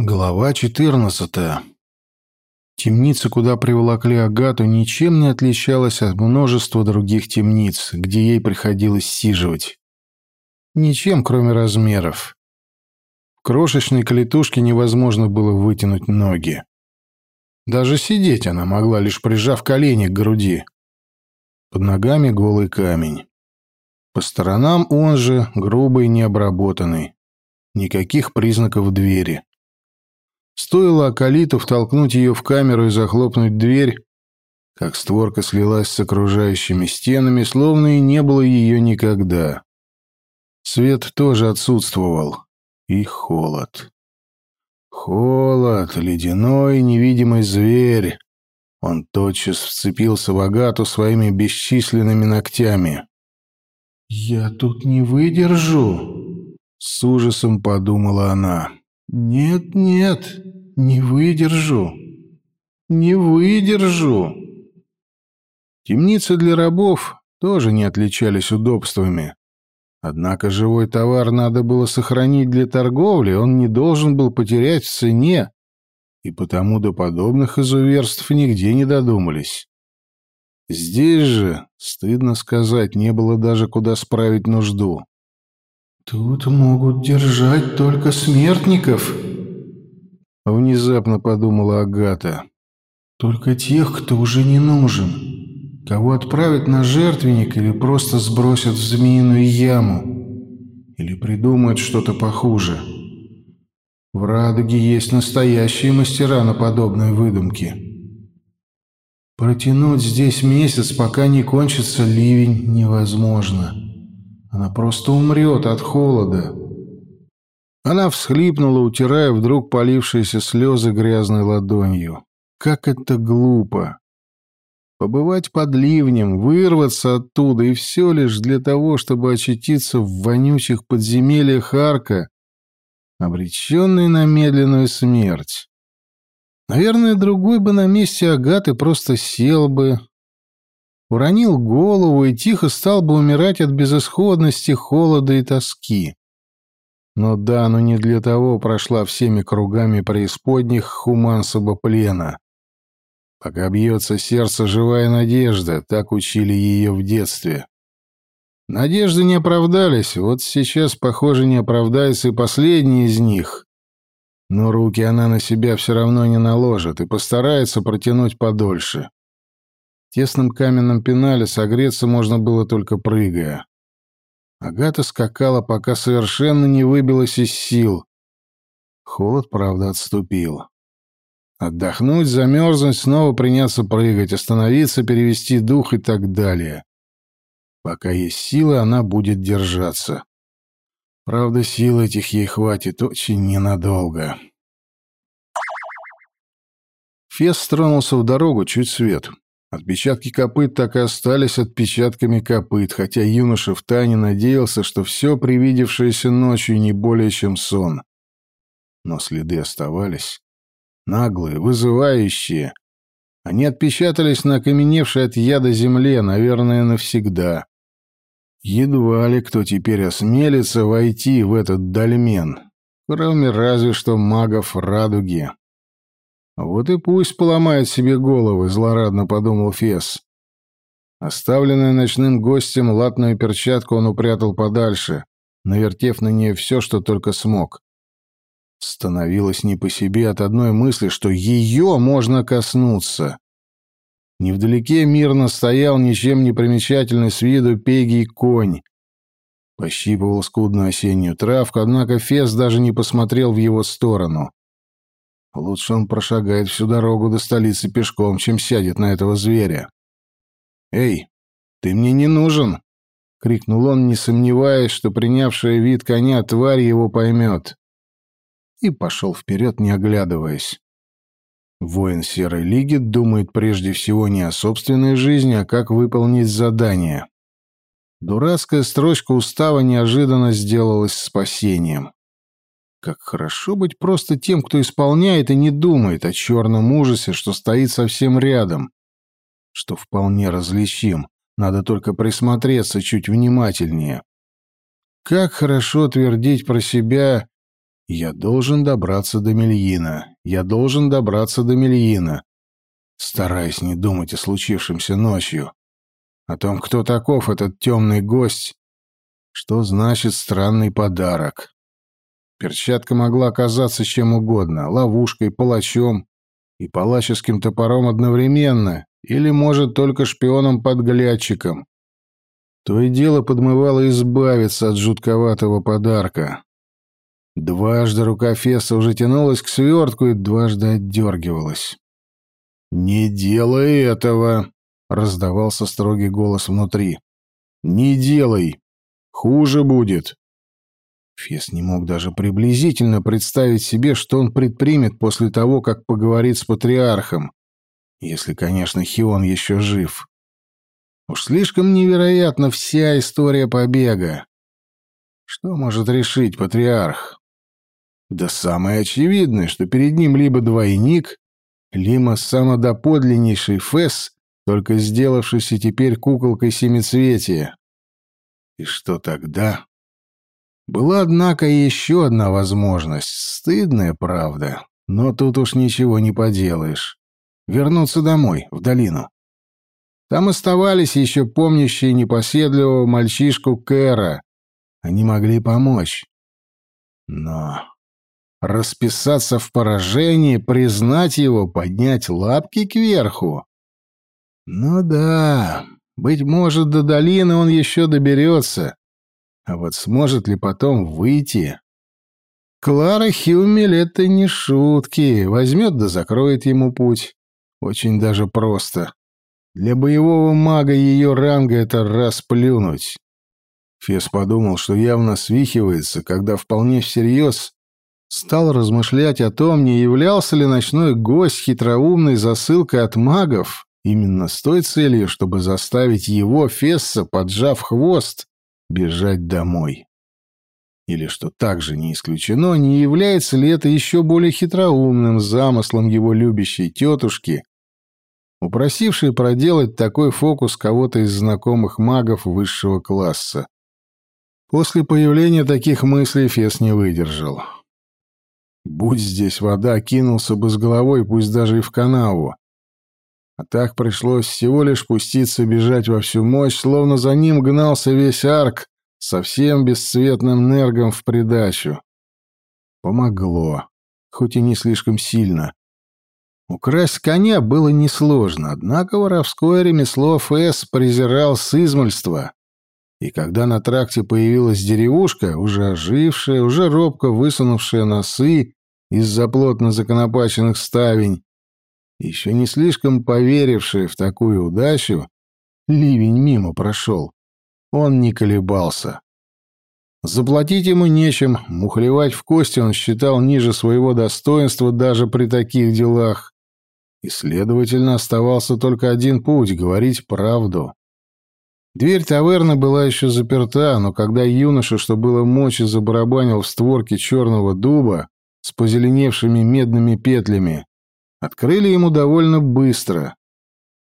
Глава 14. Темница, куда приволокли Агату, ничем не отличалась от множества других темниц, где ей приходилось сиживать. Ничем, кроме размеров. В крошечной калитушке невозможно было вытянуть ноги. Даже сидеть она могла, лишь прижав колени к груди. Под ногами голый камень. По сторонам он же грубый необработанный. Никаких признаков двери. Стоило Акалиту втолкнуть ее в камеру и захлопнуть дверь, как створка слилась с окружающими стенами, словно и не было ее никогда. Свет тоже отсутствовал. И холод. Холод, ледяной невидимый зверь. Он тотчас вцепился в Агату своими бесчисленными ногтями. «Я тут не выдержу», — с ужасом подумала она. «Нет, нет, не выдержу. Не выдержу». Темницы для рабов тоже не отличались удобствами. Однако живой товар надо было сохранить для торговли, он не должен был потерять в цене, и потому до подобных изуверств нигде не додумались. Здесь же, стыдно сказать, не было даже куда справить нужду. «Тут могут держать только смертников», — внезапно подумала Агата. «Только тех, кто уже не нужен, кого отправят на жертвенник или просто сбросят в змеиную яму, или придумают что-то похуже. В Радуге есть настоящие мастера на подобные выдумки. Протянуть здесь месяц, пока не кончится ливень, невозможно». Она просто умрет от холода. Она всхлипнула, утирая вдруг полившиеся слезы грязной ладонью. Как это глупо! Побывать под ливнем, вырваться оттуда, и все лишь для того, чтобы очутиться в вонючих подземельях Арка, обреченный на медленную смерть. Наверное, другой бы на месте Агаты просто сел бы, уронил голову и тихо стал бы умирать от безысходности, холода и тоски. Но да, но не для того прошла всеми кругами преисподних хумансоба плена. Пока бьется сердце живая надежда, так учили ее в детстве. Надежды не оправдались, вот сейчас, похоже, не оправдается и последний из них. Но руки она на себя все равно не наложит и постарается протянуть подольше. В тесном каменном пенале согреться можно было только прыгая. Агата скакала, пока совершенно не выбилась из сил. Холод, правда, отступил. Отдохнуть, замерзнуть, снова приняться прыгать, остановиться, перевести дух и так далее. Пока есть силы, она будет держаться. Правда, сил этих ей хватит очень ненадолго. Фес тронулся в дорогу чуть свет. Отпечатки копыт так и остались отпечатками копыт, хотя юноша в тайне надеялся, что все привидевшееся ночью не более чем сон. Но следы оставались. Наглые, вызывающие. Они отпечатались на окаменевшей от яда земле, наверное, навсегда. Едва ли кто теперь осмелится войти в этот дольмен, кроме разве что магов радуги. «Вот и пусть поломает себе головы», — злорадно подумал Фес. Оставленную ночным гостем латную перчатку он упрятал подальше, навертев на нее все, что только смог. Становилось не по себе от одной мысли, что ее можно коснуться. Невдалеке мирно стоял ничем не примечательный с виду пегий конь. Пощипывал скудную осеннюю травку, однако Фес даже не посмотрел в его сторону. Лучше он прошагает всю дорогу до столицы пешком, чем сядет на этого зверя. «Эй, ты мне не нужен!» — крикнул он, не сомневаясь, что принявшая вид коня тварь его поймет. И пошел вперед, не оглядываясь. Воин Серой Лиги думает прежде всего не о собственной жизни, а как выполнить задание. Дурацкая строчка устава неожиданно сделалась спасением. Как хорошо быть просто тем, кто исполняет и не думает о черном ужасе, что стоит совсем рядом, что вполне различим, надо только присмотреться чуть внимательнее. Как хорошо твердить про себя Я должен добраться до Мельина. Я должен добраться до Мельина. Стараясь не думать о случившемся ночью. О том, кто таков этот темный гость. Что значит странный подарок. Перчатка могла оказаться чем угодно. Ловушкой, палачом и палаческим топором одновременно. Или, может, только шпионом-подглядчиком. То и дело подмывало избавиться от жутковатого подарка. Дважды рука Феса уже тянулась к свертку и дважды отдергивалась. «Не делай этого!» — раздавался строгий голос внутри. «Не делай! Хуже будет!» Фес не мог даже приблизительно представить себе, что он предпримет после того, как поговорит с патриархом, если, конечно, Хион еще жив. Уж слишком невероятна вся история побега. Что может решить патриарх? Да самое очевидное, что перед ним либо двойник, либо самодоподлиннейший Фэс, только сделавшийся теперь куколкой семицветия. И что тогда? Была, однако, еще одна возможность. Стыдная, правда. Но тут уж ничего не поделаешь. Вернуться домой, в долину. Там оставались еще помнящие непоседливого мальчишку Кэра. Они могли помочь. Но расписаться в поражении, признать его, поднять лапки кверху. Ну да, быть может, до долины он еще доберется. А вот сможет ли потом выйти? Клара Хюмель — это не шутки. Возьмет да закроет ему путь. Очень даже просто. Для боевого мага ее ранга это расплюнуть. Фес подумал, что явно свихивается, когда вполне всерьез стал размышлять о том, не являлся ли ночной гость хитроумной засылкой от магов именно с той целью, чтобы заставить его, Фесса, поджав хвост, бежать домой. Или, что также не исключено, не является ли это еще более хитроумным замыслом его любящей тетушки, упросившей проделать такой фокус кого-то из знакомых магов высшего класса. После появления таких мыслей Фес не выдержал. Будь здесь вода, кинулся бы с головой, пусть даже и в канаву. А так пришлось всего лишь пуститься бежать во всю мощь, словно за ним гнался весь арк, совсем бесцветным нергом в придачу. Помогло, хоть и не слишком сильно. Украсть коня было несложно, однако воровское ремесло Фэс презирал с измольства. И когда на тракте появилась деревушка, уже ожившая, уже робко высунувшая носы из-за плотно законопаченных ставень, еще не слишком поверивший в такую удачу, ливень мимо прошел. Он не колебался. Заплатить ему нечем, мухлевать в кости он считал ниже своего достоинства даже при таких делах. И, следовательно, оставался только один путь — говорить правду. Дверь таверны была еще заперта, но когда юноша, что было мочи, забарабанил в створке черного дуба, с позеленевшими медными петлями. Открыли ему довольно быстро.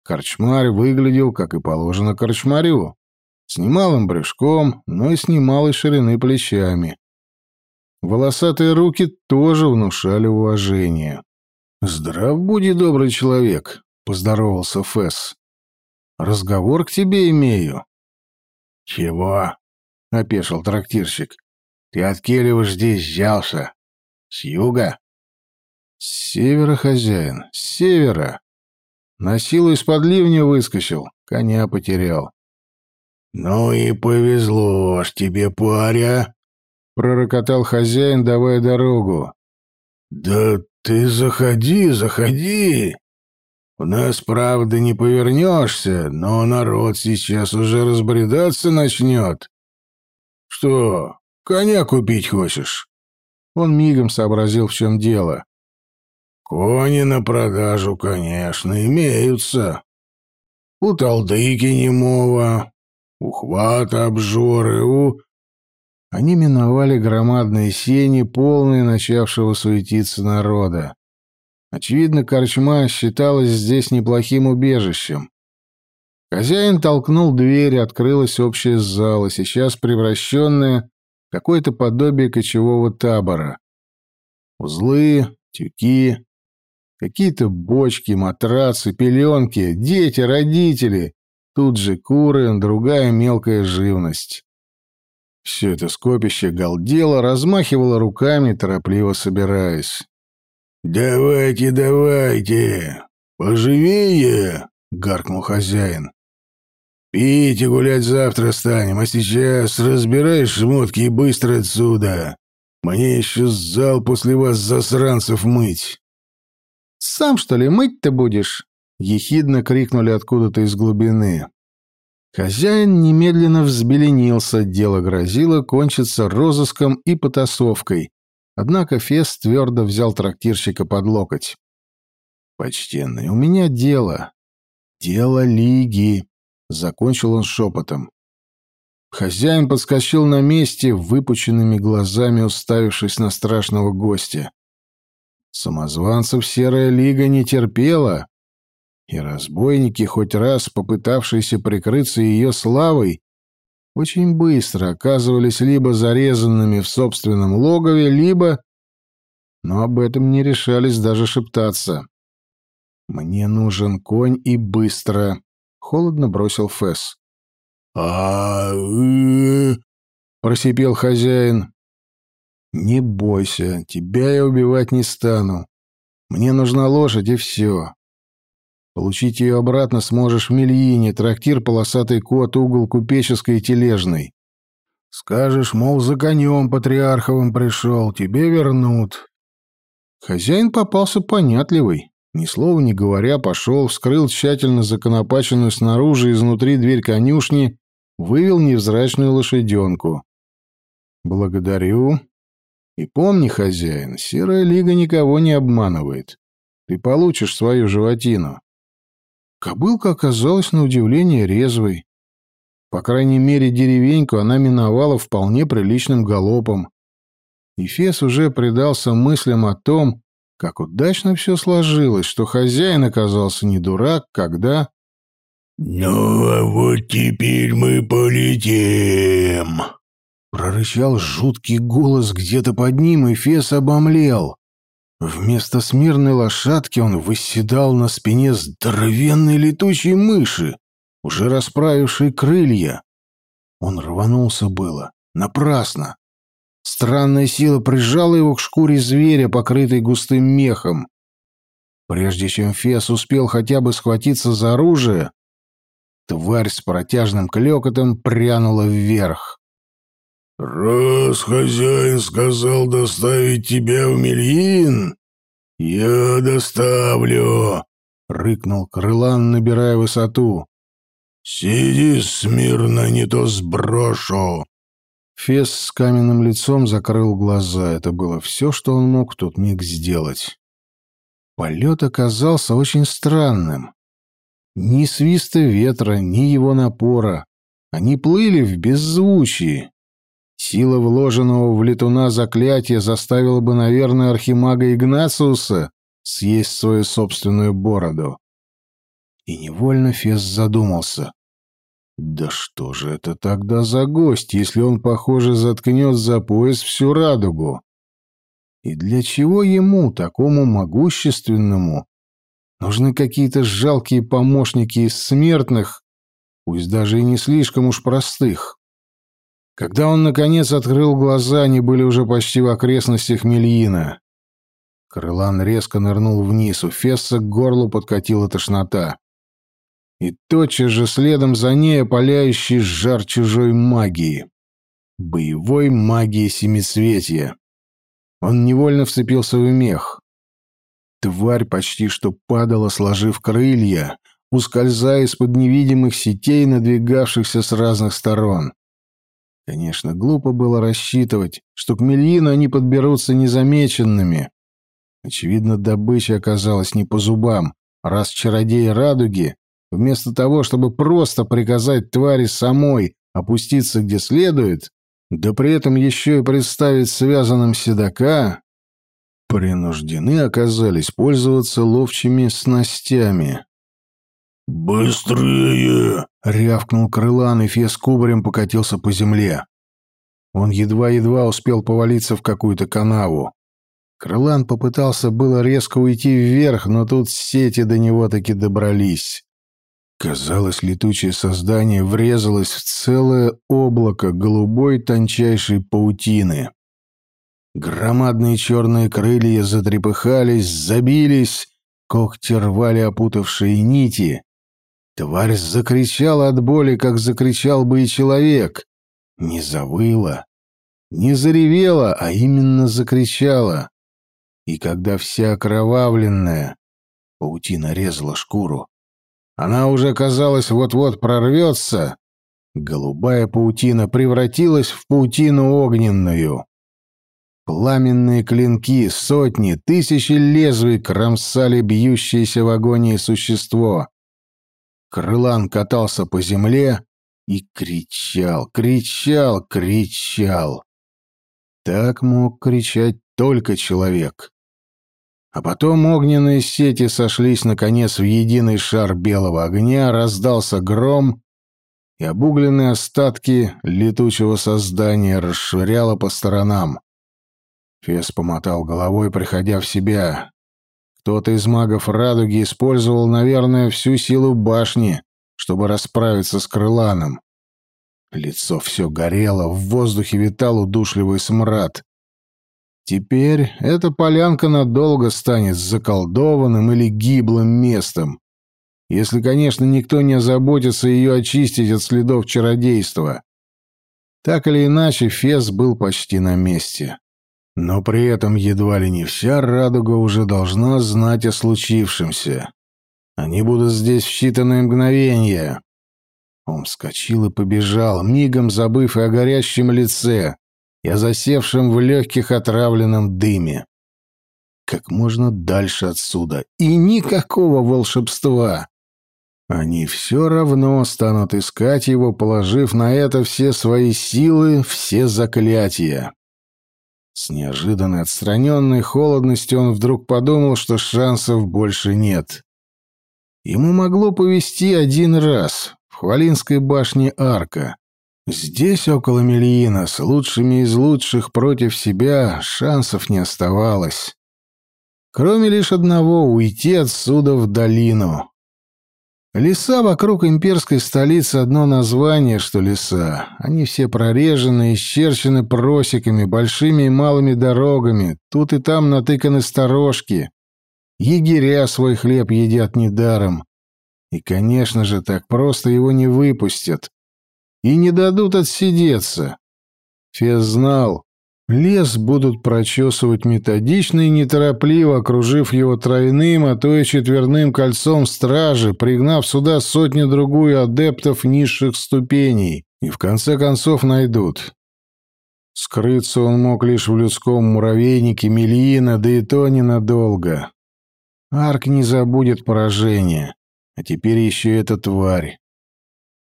Корчмарь выглядел, как и положено корчмарю, с немалым брюшком, но и с немалой ширины плечами. Волосатые руки тоже внушали уважение. «Здрав буди, добрый человек», — поздоровался Фесс. «Разговор к тебе имею». «Чего?» — опешил трактирщик. «Ты от Келева здесь взялся?» С юга? С севера, хозяин, с севера. На силу из-под ливня выскочил, коня потерял. Ну и повезло ж тебе, паря, пророкотал хозяин, давая дорогу. Да ты заходи, заходи. У нас, правда, не повернешься, но народ сейчас уже разбредаться начнет. Что, коня купить хочешь? Он мигом сообразил, в чем дело. «Кони на продажу, конечно, имеются. У талдыки немого, у хвата обжоры, у...» Они миновали громадные сени, полные начавшего суетиться народа. Очевидно, корчма считалась здесь неплохим убежищем. Хозяин толкнул дверь, открылась общая зала, сейчас превращенная какое-то подобие кочевого табора. Узлы, тюки, какие-то бочки, матрацы, пеленки, дети, родители. Тут же куры, другая мелкая живность. Все это скопище галдело, размахивало руками, торопливо собираясь. «Давайте, давайте! Поживее!» — гаркнул хозяин. «Пить и гулять завтра станем, а сейчас разбираешь шмотки и быстро отсюда. Мне еще зал после вас, засранцев, мыть». «Сам, что ли, мыть-то будешь?» — ехидно крикнули откуда-то из глубины. Хозяин немедленно взбеленился, дело грозило кончиться розыском и потасовкой. Однако Фес твердо взял трактирщика под локоть. «Почтенный, у меня дело. Дело Лиги», — закончил он шепотом. Хозяин подскочил на месте, выпученными глазами уставившись на страшного гостя. Самозванцев Серая Лига не терпела, и разбойники, хоть раз попытавшиеся прикрыться ее славой, очень быстро оказывались либо зарезанными в собственном логове, либо... Но об этом не решались даже шептаться. «Мне нужен конь и быстро», — холодно бросил Фэс. а просипел хозяин. «Не бойся, тебя я убивать не стану. Мне нужна лошадь, и все. Получить ее обратно сможешь в Мельине, трактир «Полосатый кот», угол купеческой и тележной. Скажешь, мол, за конем патриарховым пришел, тебе вернут. Хозяин попался понятливый. Ни слова не говоря, пошел, вскрыл тщательно законопаченную снаружи и изнутри дверь конюшни, вывел невзрачную лошаденку. «Благодарю. И помни, хозяин, Серая Лига никого не обманывает. Ты получишь свою животину. Кобылка оказалась на удивление резвой. По крайней мере, деревеньку она миновала вполне приличным галопом. И Фес уже предался мыслям о том, как удачно все сложилось, что хозяин оказался не дурак, когда... «Ну, а вот теперь мы полетим!» Прорычал жуткий голос где-то под ним, и Фес обомлел. Вместо смирной лошадки он восседал на спине здоровенной летучей мыши, уже расправившей крылья. Он рванулся было. Напрасно. Странная сила прижала его к шкуре зверя, покрытой густым мехом. Прежде чем Фес успел хотя бы схватиться за оружие, тварь с протяжным клёкотом прянула вверх. «Раз хозяин сказал доставить тебя в Мельин, я доставлю», — рыкнул Крылан, набирая высоту. «Сиди смирно, не то сброшу». Фес с каменным лицом закрыл глаза. Это было все, что он мог в тот миг сделать. Полет оказался очень странным. Ни свиста ветра, ни его напора. Они плыли в беззвучии. Сила вложенного в летуна заклятия заставила бы, наверное, архимага Игнациуса съесть свою собственную бороду. И невольно Фес задумался. Да что же это тогда за гость, если он, похоже, заткнет за пояс всю радугу? И для чего ему, такому могущественному, нужны какие-то жалкие помощники из смертных, пусть даже и не слишком уж простых? Когда он, наконец, открыл глаза, они были уже почти в окрестностях Мельина. Крылан резко нырнул вниз, у Фесса к горлу подкатила тошнота. И тотчас же следом за ней опаляющий жар чужой магии. Боевой магии семисветия. Он невольно вцепился в мех. Тварь почти что падала, сложив крылья, ускользая из-под невидимых сетей, надвигавшихся с разных сторон. Конечно, глупо было рассчитывать, что к Мельину они подберутся незамеченными. Очевидно, добыча оказалась не по зубам, раз чародеи радуги, вместо того, чтобы просто приказать твари самой опуститься где следует, да при этом еще и представить связанным седока, принуждены оказались пользоваться ловчими снастями. «Быстрее!» — рявкнул крылан, и фес кубарем покатился по земле. Он едва-едва успел повалиться в какую-то канаву. Крылан попытался было резко уйти вверх, но тут сети до него таки добрались. Казалось, летучее создание врезалось в целое облако голубой тончайшей паутины. Громадные черные крылья затрепыхались, забились, когти рвали опутавшие нити. Тварь закричала от боли, как закричал бы и человек. Не завыла, не заревела, а именно закричала. И когда вся окровавленная паутина резала шкуру, она уже, казалось, вот-вот прорвется. Голубая паутина превратилась в паутину огненную. Пламенные клинки, сотни, тысячи лезвий кромсали бьющееся в агонии существо. Крылан катался по земле и кричал, кричал, кричал. Так мог кричать только человек. А потом огненные сети сошлись, наконец, в единый шар белого огня, раздался гром, и обугленные остатки летучего создания расшвыряло по сторонам. Фес помотал головой, приходя в себя. Кто-то из магов радуги использовал, наверное, всю силу башни, чтобы расправиться с крыланом. Лицо все горело, в воздухе витал удушливый смрад. Теперь эта полянка надолго станет заколдованным или гиблым местом, если, конечно, никто не озаботится ее очистить от следов чародейства. Так или иначе, Фес был почти на месте. Но при этом едва ли не вся радуга уже должна знать о случившемся. Они будут здесь в считанные мгновения. Он вскочил и побежал, мигом забыв и о горящем лице, и о засевшем в легких отравленном дыме. Как можно дальше отсюда. И никакого волшебства. Они все равно станут искать его, положив на это все свои силы, все заклятия. С неожиданной отстраненной холодностью он вдруг подумал, что шансов больше нет. Ему могло повести один раз в Хвалинской башне арка. Здесь, около Мельина, с лучшими из лучших против себя, шансов не оставалось. Кроме лишь одного — уйти отсюда в долину. Леса вокруг имперской столицы одно название, что леса. Они все прорежены, исчерчены просеками, большими и малыми дорогами. Тут и там натыканы сторожки. Егеря свой хлеб едят недаром. И, конечно же, так просто его не выпустят и не дадут отсидеться. Фес знал, лес будут прочесывать методично и неторопливо, окружив его тройным, а то и четверным кольцом стражи, пригнав сюда сотни-другую адептов низших ступеней, и в конце концов найдут. Скрыться он мог лишь в людском муравейнике Мельина, да и то ненадолго. Арк не забудет поражения, а теперь еще эта тварь.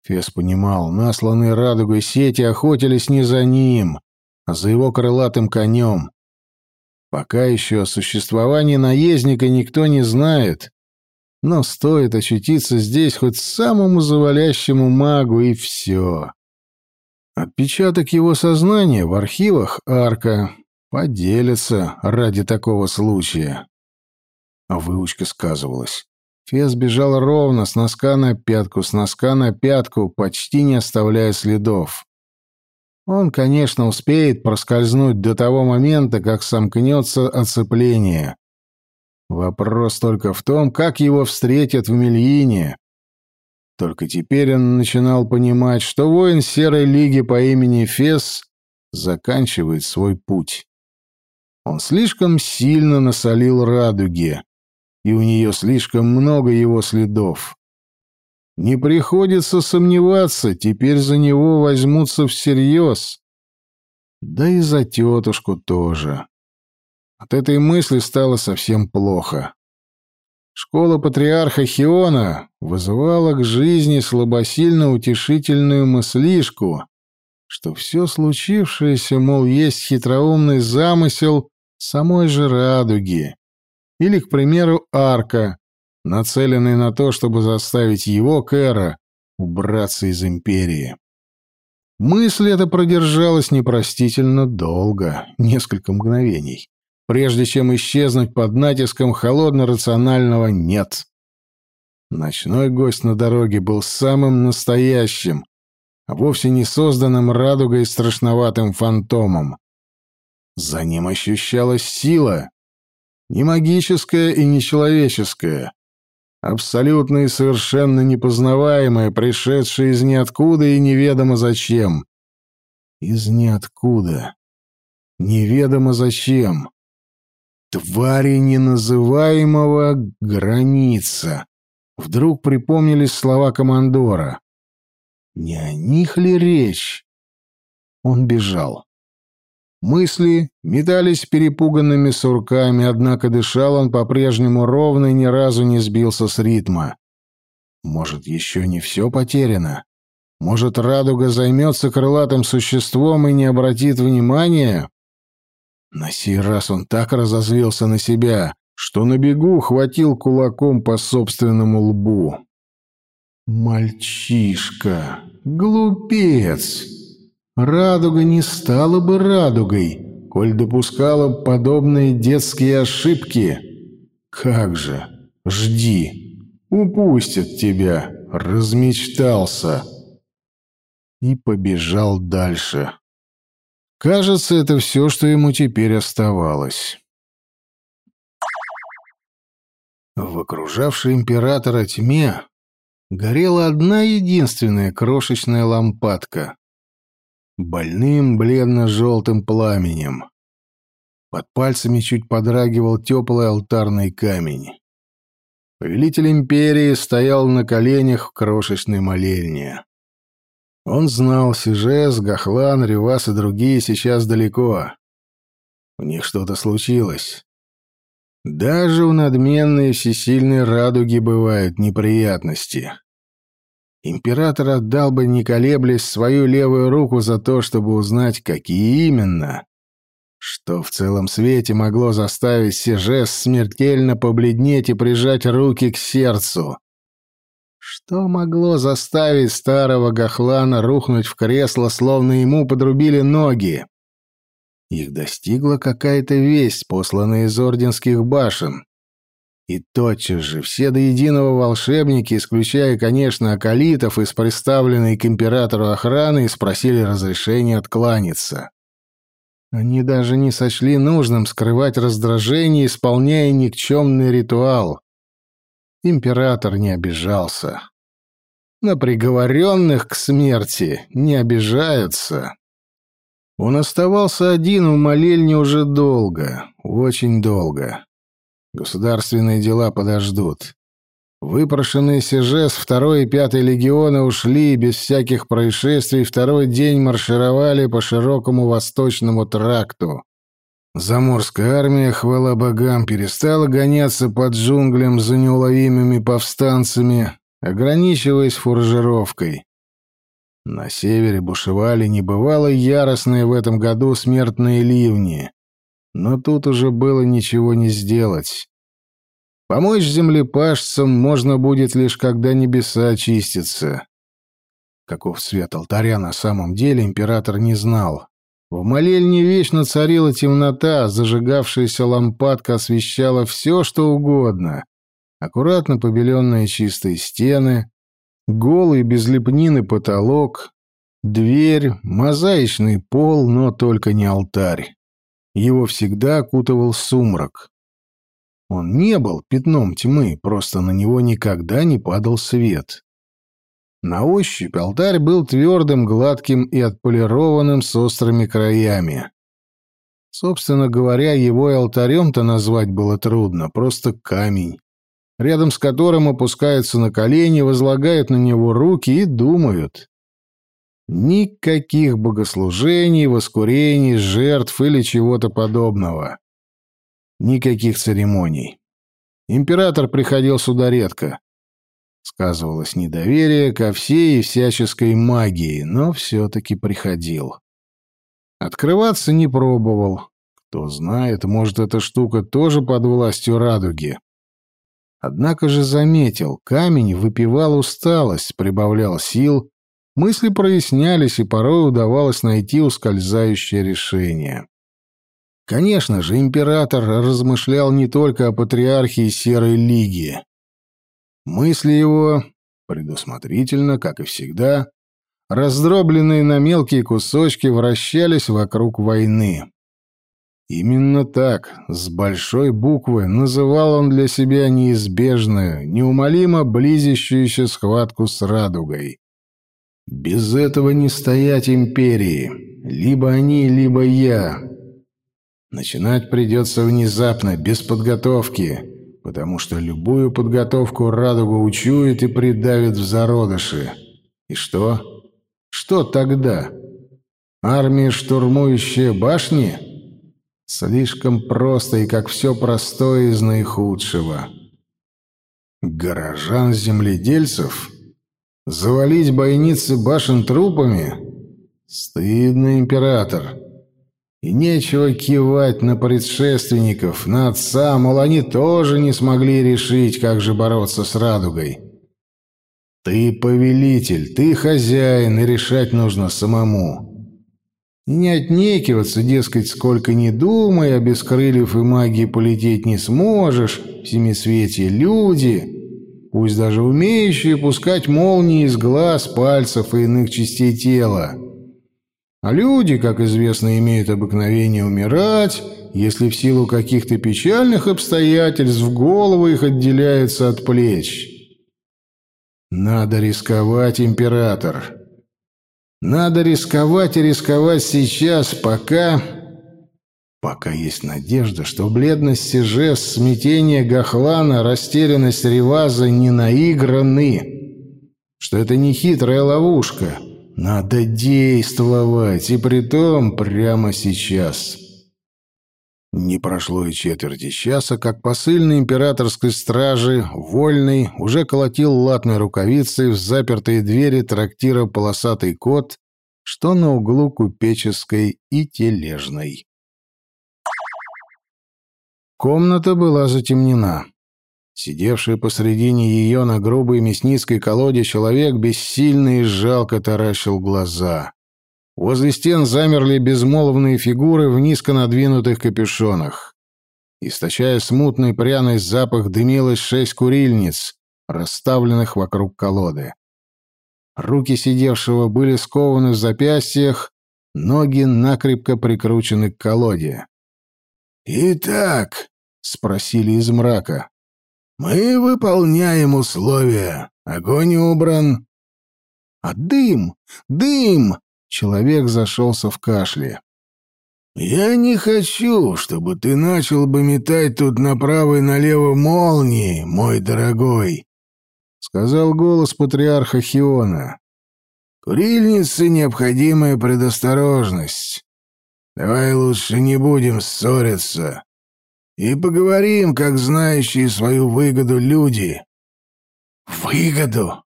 Фес понимал, насланные радугой сети охотились не за ним, за его крылатым конем. Пока еще о существовании наездника никто не знает, но стоит очутиться здесь хоть самому завалящему магу, и все. Отпечаток его сознания в архивах Арка поделится ради такого случая. А выучка сказывалась. Фес бежал ровно, с носка на пятку, с носка на пятку, почти не оставляя следов. Он, конечно, успеет проскользнуть до того момента, как сомкнется оцепление. Вопрос только в том, как его встретят в Мельине. Только теперь он начинал понимать, что воин Серой Лиги по имени Фес заканчивает свой путь. Он слишком сильно насолил радуге и у нее слишком много его следов. Не приходится сомневаться, теперь за него возьмутся всерьез. Да и за тетушку тоже. От этой мысли стало совсем плохо. Школа патриарха Хиона вызывала к жизни слабосильно утешительную мыслишку, что все случившееся, мол, есть хитроумный замысел самой же радуги, или, к примеру, арка, нацеленный на то, чтобы заставить его, Кэра, убраться из империи. Мысль эта продержалась непростительно долго, несколько мгновений. прежде чем исчезнуть под натиском холодно-рационального «нет». Ночной гость на дороге был самым настоящим, а вовсе не созданным радугой страшноватым фантомом. За ним ощущалась сила, не магическая и не человеческая, абсолютно и совершенно непознаваемая, пришедшая из ниоткуда и неведомо зачем. Из ниоткуда. Неведомо зачем. Твари неназываемого граница. Вдруг припомнились слова командора. Не о них ли речь? Он бежал. Мысли метались перепуганными сурками, однако дышал он по-прежнему ровно и ни разу не сбился с ритма. Может, еще не все потеряно? Может, радуга займется крылатым существом и не обратит внимания? На сей раз он так разозлился на себя, что на бегу хватил кулаком по собственному лбу. «Мальчишка! Глупец!» Радуга не стала бы радугой, коль допускала подобные детские ошибки. Как же, жди, упустят тебя, размечтался. И побежал дальше. Кажется, это все, что ему теперь оставалось. В окружавшей императора тьме горела одна единственная крошечная лампадка больным бледно-желтым пламенем. Под пальцами чуть подрагивал теплый алтарный камень. Повелитель империи стоял на коленях в крошечной молельне. Он знал, Сижес, Гахлан, Ревас и другие сейчас далеко. У них что-то случилось. Даже у надменной всесильной радуги бывают неприятности. Император отдал бы, не колеблясь, свою левую руку за то, чтобы узнать, какие именно. Что в целом свете могло заставить Сижес смертельно побледнеть и прижать руки к сердцу? Что могло заставить старого Гахлана рухнуть в кресло, словно ему подрубили ноги? Их достигла какая-то весть, посланная из орденских башен. И тотчас же все до единого волшебники, исключая, конечно, акалитов из представленной к императору охраны, спросили разрешения откланяться. Они даже не сочли нужным скрывать раздражение, исполняя никчемный ритуал. Император не обижался. На приговоренных к смерти не обижаются. Он оставался один в молельне уже долго, очень долго. Государственные дела подождут. Выпрошенные Сижес второй и пятый легионы ушли без всяких происшествий, второй день маршировали по широкому восточному тракту. Заморская армия, хвала богам, перестала гоняться под джунглям за неуловимыми повстанцами, ограничиваясь фуражировкой. На севере бушевали небывало яростные в этом году смертные ливни. Но тут уже было ничего не сделать. Помочь землепашцам можно будет лишь когда небеса очистятся. Каков свет алтаря на самом деле император не знал. В молельне вечно царила темнота, зажигавшаяся лампадка освещала все, что угодно. Аккуратно побеленные чистые стены, голый без лепнины потолок, дверь, мозаичный пол, но только не алтарь. Его всегда окутывал сумрак. Он не был пятном тьмы, просто на него никогда не падал свет. На ощупь алтарь был твердым, гладким и отполированным с острыми краями. Собственно говоря, его и алтарем-то назвать было трудно, просто камень, рядом с которым опускаются на колени, возлагают на него руки и думают. Никаких богослужений, воскурений, жертв или чего-то подобного. Никаких церемоний. Император приходил сюда редко. Сказывалось недоверие ко всей и всяческой магии, но все-таки приходил. Открываться не пробовал. Кто знает, может, эта штука тоже под властью радуги. Однако же заметил, камень выпивал усталость, прибавлял сил, Мысли прояснялись, и порой удавалось найти ускользающее решение. Конечно же, император размышлял не только о патриархии Серой Лиги. Мысли его, предусмотрительно, как и всегда, раздробленные на мелкие кусочки, вращались вокруг войны. Именно так, с большой буквы, называл он для себя неизбежную, неумолимо близящуюся схватку с радугой. Без этого не стоять империи. Либо они, либо я. Начинать придется внезапно, без подготовки, потому что любую подготовку радуга учует и придавит в зародыши. И что? Что тогда? Армия, штурмующая башни? Слишком просто и как все простое из наихудшего. Горожан-земледельцев? Завалить бойницы башен трупами? Стыдно, император. И нечего кивать на предшественников, на отца, мол, они тоже не смогли решить, как же бороться с радугой. Ты повелитель, ты хозяин, и решать нужно самому. Не отнекиваться, дескать, сколько ни думай, а без крыльев и магии полететь не сможешь, в семисветии люди, пусть даже умеющие пускать молнии из глаз, пальцев и иных частей тела. А люди, как известно, имеют обыкновение умирать, если в силу каких-то печальных обстоятельств в голову их отделяются от плеч. Надо рисковать, император. Надо рисковать и рисковать сейчас, пока... Пока есть надежда, что бледность Сижес, смятение Гахлана, растерянность Реваза не наиграны, что это не хитрая ловушка. Надо действовать, и притом прямо сейчас. Не прошло и четверти часа, как посыльный императорской стражи, вольный, уже колотил латной рукавицей в запертые двери трактира «Полосатый кот», что на углу Купеческой и Тележной. Комната была затемнена. Сидевший посредине ее на грубой мясницкой колоде человек бессильно и жалко таращил глаза. Возле стен замерли безмолвные фигуры в низко надвинутых капюшонах. Источая смутный пряный запах, дымилось шесть курильниц, расставленных вокруг колоды. Руки сидевшего были скованы в запястьях, ноги накрепко прикручены к колоде. «Итак», — спросили из мрака, — «мы выполняем условия. Огонь убран». «А дым? Дым!» Человек зашелся в кашле. «Я не хочу, чтобы ты начал бы метать тут направо и налево молнии, мой дорогой», — сказал голос патриарха Хиона. «Курильницы — необходимая предосторожность. Давай лучше не будем ссориться и поговорим, как знающие свою выгоду люди». «Выгоду?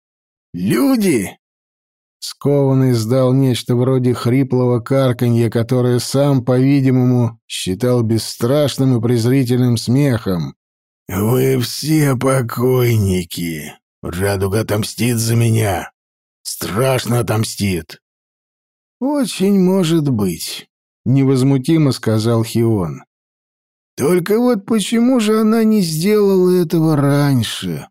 Люди?» Скованный издал нечто вроде хриплого карканья, которое сам, по-видимому, считал бесстрашным и презрительным смехом. «Вы все покойники. Радуга отомстит за меня. Страшно отомстит». «Очень может быть», — невозмутимо сказал Хион. «Только вот почему же она не сделала этого раньше?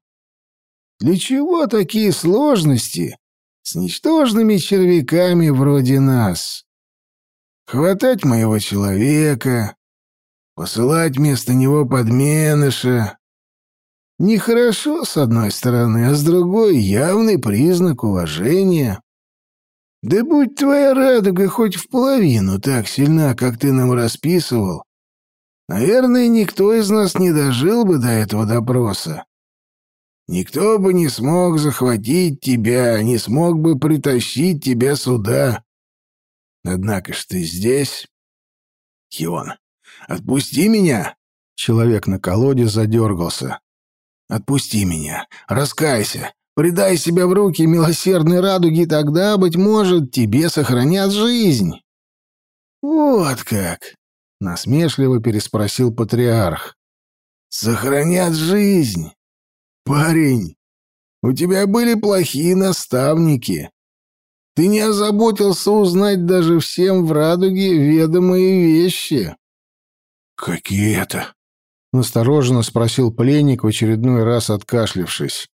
Для чего такие сложности?» с ничтожными червяками вроде нас. Хватать моего человека, посылать вместо него подменыша. Нехорошо, с одной стороны, а с другой — явный признак уважения. Да будь твоя радуга хоть в половину так сильна, как ты нам расписывал, наверное, никто из нас не дожил бы до этого допроса. Никто бы не смог захватить тебя, не смог бы притащить тебя сюда. Однако ж ты здесь. Хион, отпусти меня. Человек на колоде задергался. Отпусти меня, раскайся, предай себя в руки милосердной радуги, тогда, быть может, тебе сохранят жизнь. Вот как, насмешливо переспросил патриарх. Сохранят жизнь. «Парень, у тебя были плохие наставники. Ты не озаботился узнать даже всем в радуге ведомые вещи. «Какие это?» — настороженно спросил пленник, в очередной раз откашлившись.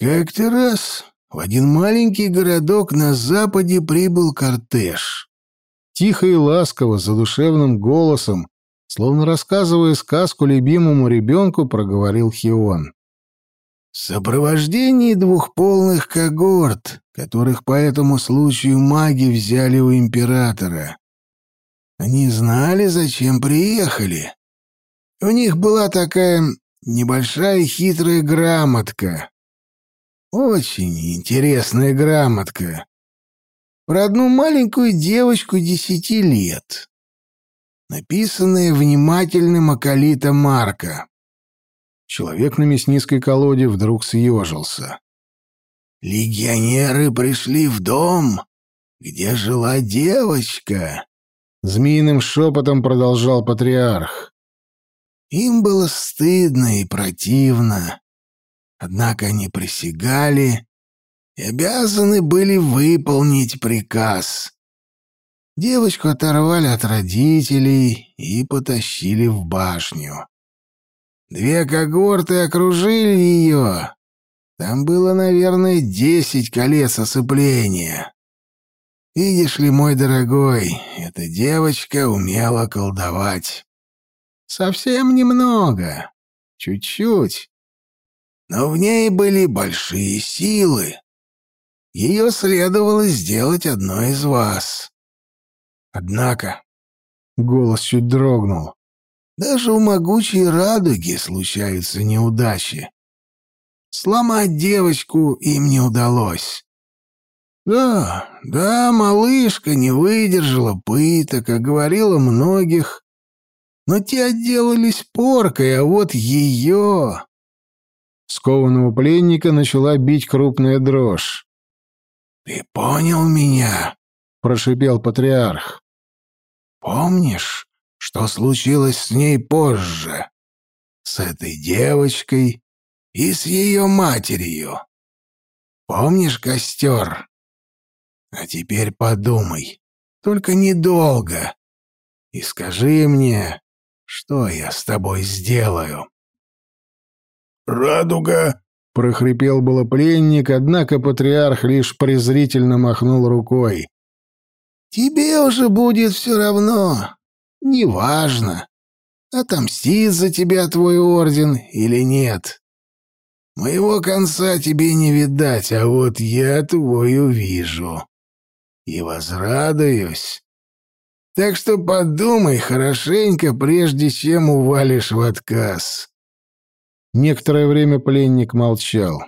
«Как-то раз в один маленький городок на западе прибыл кортеж». Тихо и ласково, задушевным голосом, словно рассказывая сказку любимому ребенку, проговорил Хион. В сопровождении двух полных когорт, которых по этому случаю маги взяли у императора. Они знали, зачем приехали. У них была такая небольшая хитрая грамотка. Очень интересная грамотка. Про одну маленькую девочку десяти лет. Написанная внимательным акалитом Марка. Человек на мясницкой колоде вдруг съежился. «Легионеры пришли в дом, где жила девочка», Змеиным шепотом продолжал патриарх. Им было стыдно и противно. Однако они присягали и обязаны были выполнить приказ. Девочку оторвали от родителей и потащили в башню. Две когорты окружили ее. Там было, наверное, десять колец осыпления. Видишь ли, мой дорогой, эта девочка умела колдовать. Совсем немного, чуть-чуть. Но в ней были большие силы. Ее следовало сделать одной из вас. Однако, голос чуть дрогнул, даже у могучей радуги случаются неудачи. Сломать девочку им не удалось. Да, да, малышка не выдержала пыток, а говорила многих. Но те отделались поркой, а вот ее... Скованного пленника начала бить крупная дрожь. «Ты понял меня?» — прошипел патриарх. «Помнишь, что случилось с ней позже? С этой девочкой и с ее матерью? Помнишь костер, а теперь подумай, только недолго, и скажи мне, что я с тобой сделаю. «Радуга!» — прохрипел было пленник, однако патриарх лишь презрительно махнул рукой. «Тебе уже будет все равно. Неважно, отомстит за тебя твой орден или нет. Моего конца тебе не видать, а вот я твой увижу и возрадуюсь. Так что подумай хорошенько, прежде чем увалишь в отказ». Некоторое время пленник молчал.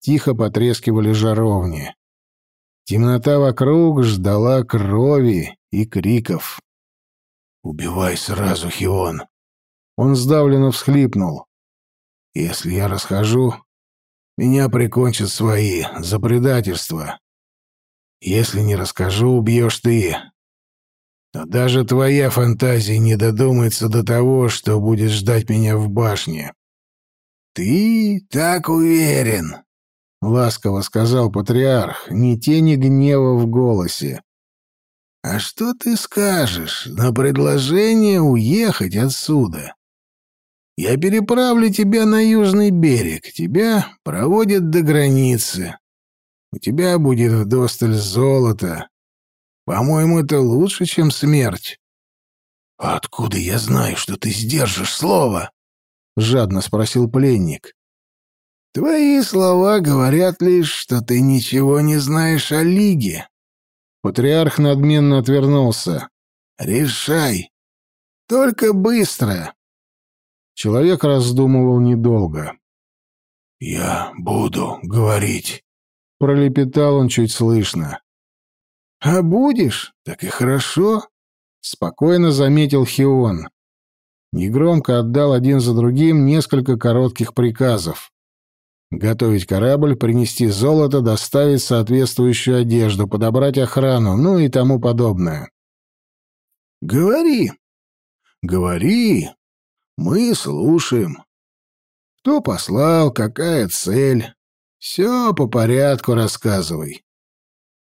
Тихо потрескивали жаровни. Темнота вокруг ждала крови и криков. «Убивай сразу, Хион!» Он сдавленно всхлипнул. «Если я расхожу, меня прикончат свои за предательство. Если не расскажу, убьешь ты. Но даже твоя фантазия не додумается до того, что будет ждать меня в башне. Ты так уверен, — ласково сказал патриарх, ни тени гнева в голосе. «А что ты скажешь на предложение уехать отсюда? Я переправлю тебя на южный берег, тебя проводят до границы. У тебя будет вдосталь золота. По-моему, это лучше, чем смерть». «А откуда я знаю, что ты сдержишь слово?» — жадно спросил пленник. «Твои слова говорят лишь, что ты ничего не знаешь о Лиге». Патриарх надменно отвернулся. «Решай. Только быстро». Человек раздумывал недолго. «Я буду говорить», — пролепетал он чуть слышно. «А будешь? Так и хорошо», — спокойно заметил Хион. Негромко отдал один за другим несколько коротких приказов. Готовить корабль, принести золото, доставить соответствующую одежду, подобрать охрану, ну и тому подобное. «Говори, говори, мы слушаем. Кто послал, какая цель?» Все по порядку рассказывай.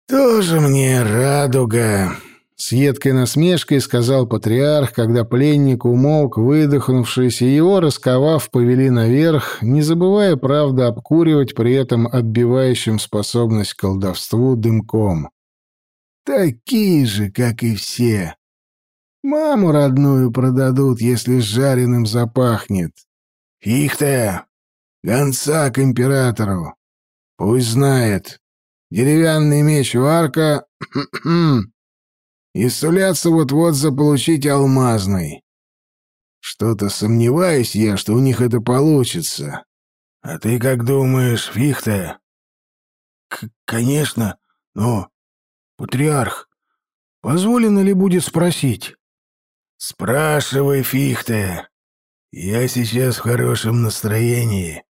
Тоже мне радуга, С едкой насмешкой сказал патриарх, когда пленник умолк, выдохнувшись, и его, расковав, повели наверх, не забывая, правда, обкуривать при этом отбивающим способность к колдовству дымком. «Такие же, как и все. Маму родную продадут, если жареным запахнет. Фихте! Гонца к императору! Пусть знает. Деревянный меч у арка и сулятся вот-вот заполучить алмазный. Что-то сомневаюсь я, что у них это получится. А ты как думаешь, Фихте? К конечно, но... Патриарх, позволено ли будет спросить? Спрашивай, Фихте. Я сейчас в хорошем настроении.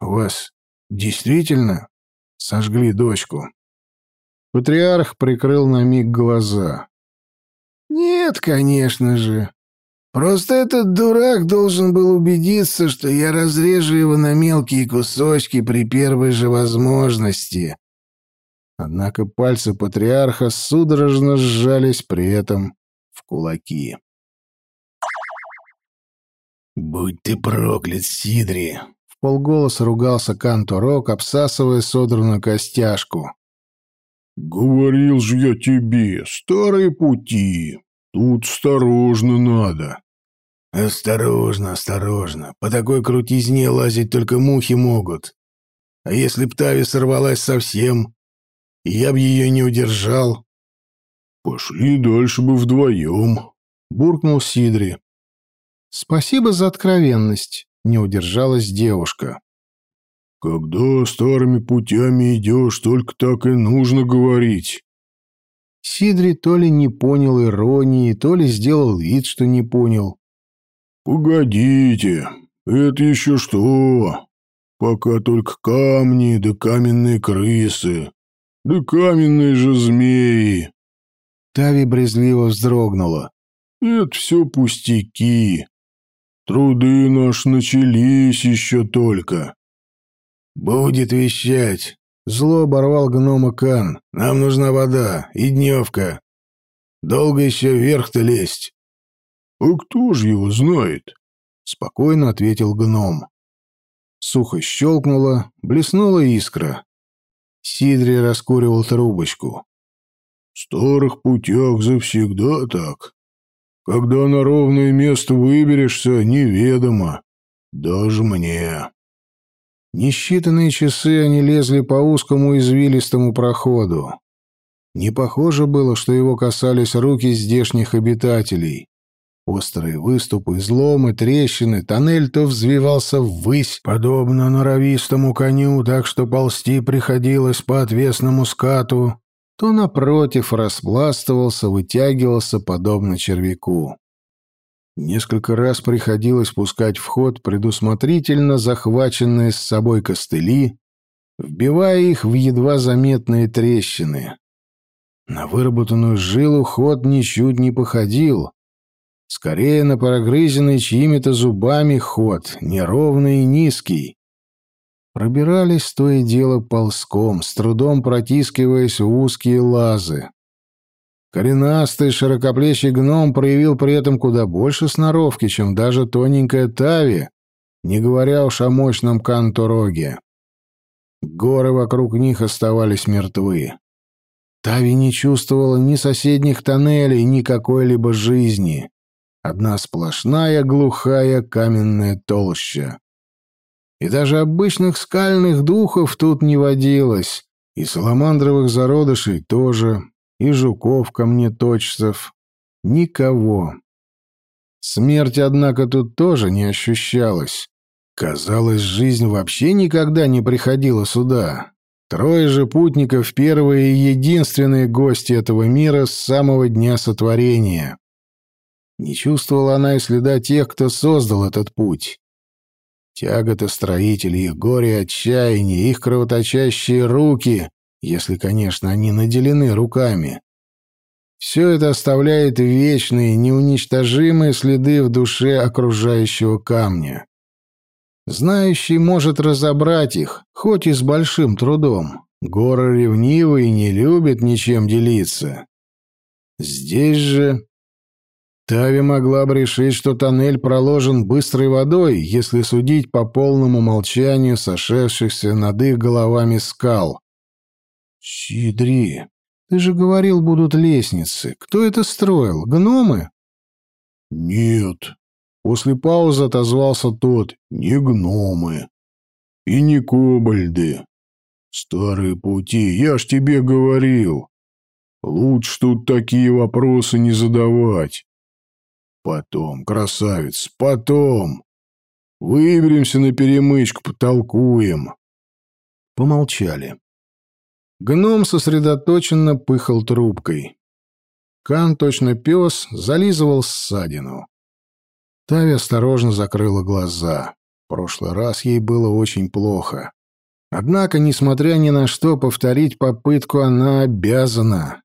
У вас действительно сожгли дочку? Патриарх прикрыл на миг глаза. «Нет, конечно же. Просто этот дурак должен был убедиться, что я разрежу его на мелкие кусочки при первой же возможности». Однако пальцы патриарха судорожно сжались при этом в кулаки. «Будь ты проклят, Сидри!» — в полголоса ругался Канторок, обсасывая содранную костяшку. «Говорил же я тебе, старые пути. Тут осторожно надо». «Осторожно, осторожно. По такой крутизне лазить только мухи могут. А если б Тави сорвалась совсем, я б ее не удержал». «Пошли дальше бы вдвоем», — буркнул Сидри. «Спасибо за откровенность», — не удержалась девушка. Когда старыми путями идешь, только так и нужно говорить. Сидри то ли не понял иронии, то ли сделал вид, что не понял. «Погодите, это еще что? Пока только камни да каменные крысы, да каменные же змеи». Тави брезгливо вздрогнула. «Это все пустяки. Труды наши начались еще только. «Будет вещать!» Зло оборвал гнома Кан. «Нам нужна вода и дневка. Долго еще вверх-то лезть?» «А кто же его знает?» Спокойно ответил гном. Сухо щелкнуло, блеснула искра. Сидри раскуривал трубочку. «В старых путях завсегда так. Когда на ровное место выберешься, неведомо. Даже мне». Несчитанные часы они лезли по узкому извилистому проходу. Не похоже было, что его касались руки здешних обитателей. Острые выступы, изломы, трещины, тоннель то взвивался ввысь, подобно норовистому коню, так что ползти приходилось по отвесному скату, то, напротив, распластывался, вытягивался, подобно червяку. Несколько раз приходилось пускать в ход предусмотрительно захваченные с собой костыли, вбивая их в едва заметные трещины. На выработанную жилу ход ничуть не походил. Скорее на прогрызенный чьими-то зубами ход, неровный и низкий. Пробирались то и дело ползком, с трудом протискиваясь в узкие лазы. Коренастый широкоплечий гном проявил при этом куда больше сноровки, чем даже тоненькая Тави, не говоря уж о мощном Кантороге. Горы вокруг них оставались мертвы. Тави не чувствовала ни соседних тоннелей, ни какой-либо жизни. Одна сплошная глухая каменная толща. И даже обычных скальных духов тут не водилось, и саламандровых зародышей тоже, и жуков ко мне точцев. Никого. Смерть, однако, тут тоже не ощущалась. Казалось, жизнь вообще никогда не приходила сюда. Трое же путников — первые и единственные гости этого мира с самого дня сотворения. Не чувствовала она и следа тех, кто создал этот путь. Тягота строителей, их горе и отчаяние, их кровоточащие руки, если, конечно, они наделены руками. Все это оставляет вечные, неуничтожимые следы в душе окружающего камня. Знающий может разобрать их, хоть и с большим трудом. Гора ревнивый и не любит ничем делиться. Здесь же... Тави могла бы решить, что тоннель проложен быстрой водой, если судить по полному молчанию сошедшихся над их головами скал. «Сидри, ты же говорил, будут лестницы. Кто это строил? Гномы?» «Нет». После паузы отозвался тот. «Не гномы. И не кобальды. Старые пути, я ж тебе говорил. Лучше тут такие вопросы не задавать. Потом, красавец, потом. Выберемся на перемычку, потолкуем. Помолчали. Гном сосредоточенно пыхал трубкой. Кан, точно пес, зализывал ссадину. Тави осторожно закрыла глаза. В прошлый раз ей было очень плохо. Однако, несмотря ни на что, повторить попытку она обязана.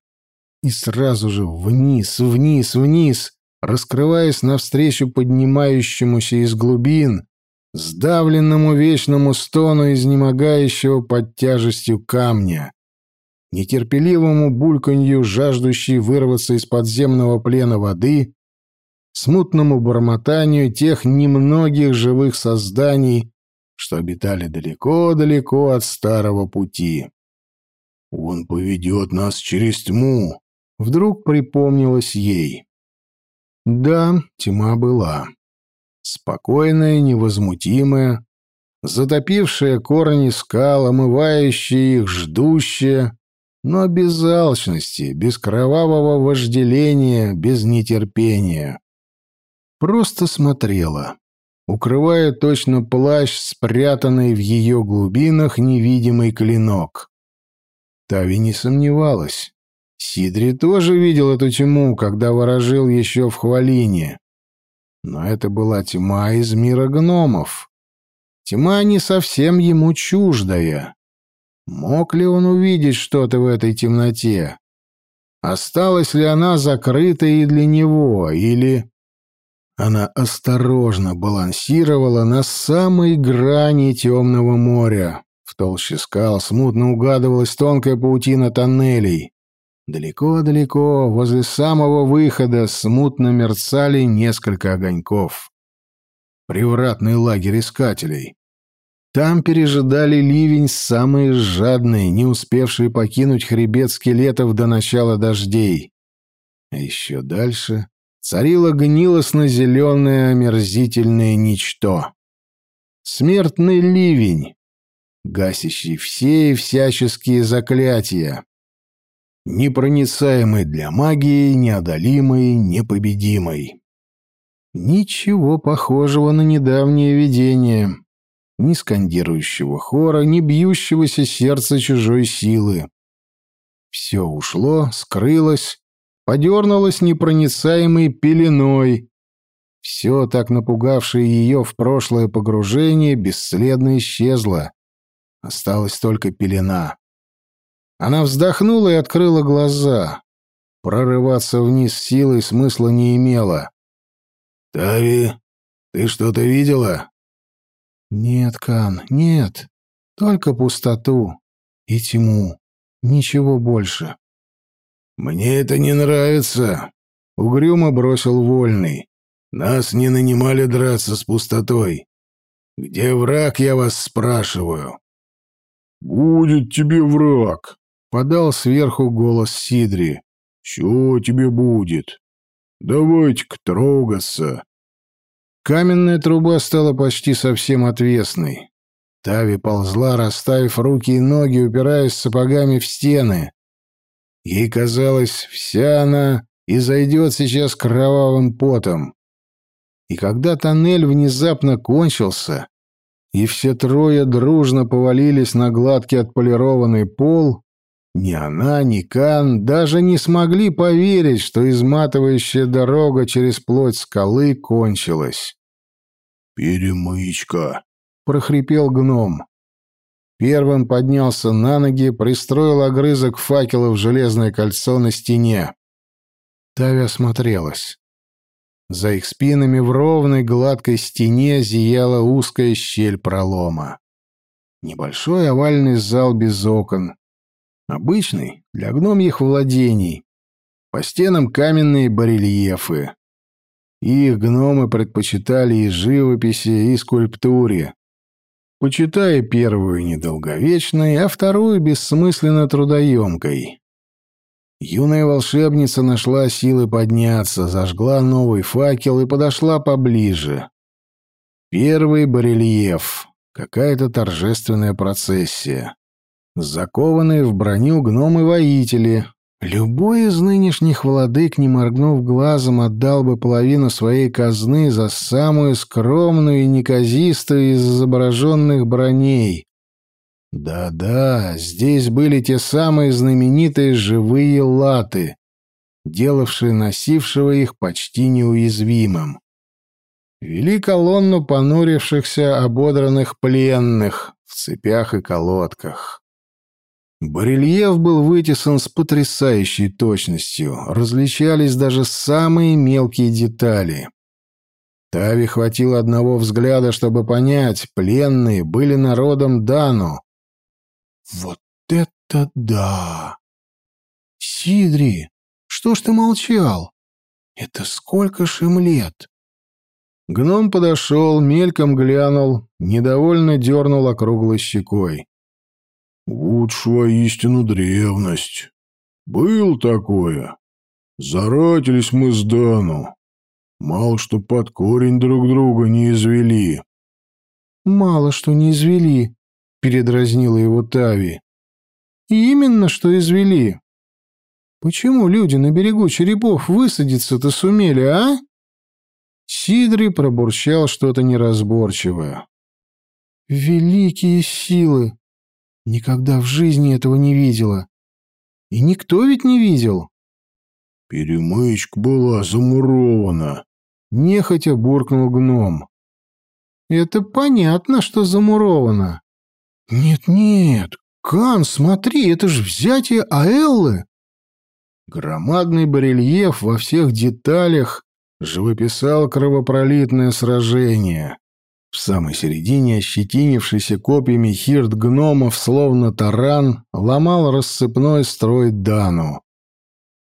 И сразу же вниз, вниз, вниз, раскрываясь навстречу поднимающемуся из глубин, сдавленному вечному стону изнемогающего под тяжестью камня, нетерпеливому бульканью, жаждущей вырваться из подземного плена воды, смутному бормотанию тех немногих живых созданий, что обитали далеко-далеко от старого пути. «Он поведет нас через тьму», — вдруг припомнилось ей. Да, тьма была. Спокойная, невозмутимая, затопившая корни скал, омывающая их, ждущая, но без алчности, без кровавого вожделения, без нетерпения. Просто смотрела, укрывая точно плащ, спрятанный в ее глубинах невидимый клинок. Тави не сомневалась. Сидри тоже видел эту тьму, когда ворожил еще в Хвалине. Но это была тьма из мира гномов. Тьма не совсем ему чуждая. Мог ли он увидеть что-то в этой темноте? Осталась ли она закрытой и для него, или... Она осторожно балансировала на самой грани темного моря. В толще скал смутно угадывалась тонкая паутина тоннелей. Далеко-далеко, возле самого выхода, смутно мерцали несколько огоньков. Привратный лагерь искателей. Там пережидали ливень самые жадные, не успевшие покинуть хребет скелетов до начала дождей. А еще дальше царило гнилостно-зеленое омерзительное ничто. Смертный ливень, гасящий все и всяческие заклятия непроницаемый для магии, неодолимый, непобедимый. Ничего похожего на недавнее видение. Ни скандирующего хора, ни бьющегося сердца чужой силы. Все ушло, скрылось, подернулось непроницаемой пеленой. Все, так напугавшее ее в прошлое погружение, бесследно исчезло. Осталась только пелена. Она вздохнула и открыла глаза. Прорываться вниз силой смысла не имело. «Тави, ты что-то видела?» «Нет, Кан, нет. Только пустоту и тьму. Ничего больше». «Мне это не нравится», — угрюмо бросил Вольный. «Нас не нанимали драться с пустотой. Где враг, я вас спрашиваю?» «Будет тебе враг», Подал сверху голос Сидри. «Чё тебе будет? Давайте-ка трогаться». Каменная труба стала почти совсем отвесной. Тави ползла, расставив руки и ноги, упираясь сапогами в стены. Ей казалось, вся она и зайдет сейчас кровавым потом. И когда тоннель внезапно кончился, и все трое дружно повалились на гладкий отполированный пол, ни она, ни Кан даже не смогли поверить, что изматывающая дорога через плоть скалы кончилась. «Перемычка!» — прохрипел гном. Первым поднялся на ноги, пристроил огрызок факела в железное кольцо на стене. Тави осмотрелась. За их спинами в ровной гладкой стене зияла узкая щель пролома. Небольшой овальный зал без окон, Обычный, для гномьих владений. по стенам каменные барельефы. Их гномы предпочитали и живописи, и скульптуре, почитая первую недолговечной, а вторую бессмысленно трудоемкой. Юная волшебница нашла силы подняться, зажгла новый факел и подошла поближе. Первый барельеф. Какая-то торжественная процессия. Закованные в броню гномы-воители. Любой из нынешних владык, не моргнув глазом, отдал бы половину своей казны за самую скромную и неказистую из изображенных броней. Да-да, здесь были те самые знаменитые живые латы, делавшие носившего их почти неуязвимым. Вели колонну понурившихся ободранных пленных в цепях и колодках. Барельеф был вытесан с потрясающей точностью, различались даже самые мелкие детали. Тави хватило одного взгляда, чтобы понять, пленные были народом Дану, вот это да! Сидри, что ж ты молчал? Это сколько ж им лет? Гном подошел, мельком глянул, недовольно дернул округлой щекой. «Вот воистину древность. Был такое. Заратились мы с Дану. Мало что под корень друг друга не извели». «Мало что не извели», — передразнила его Тави. «Именно что извели. Почему люди на берегу черепов высадиться-то сумели, а?» Сидри пробурчал что-то неразборчивое. «Великие силы! Никогда в жизни этого не видела. И никто ведь не видел!» «Перемычка была замурована», — нехотя буркнул гном. «Это понятно, что замуровано. «Нет-нет, Кан, смотри, это же взятие Аэллы!» Громадный барельеф во всех деталях живописал кровопролитное сражение. В самой середине ощетинившийся копьями хирт гномов, словно таран, ломал рассыпной строй Дану.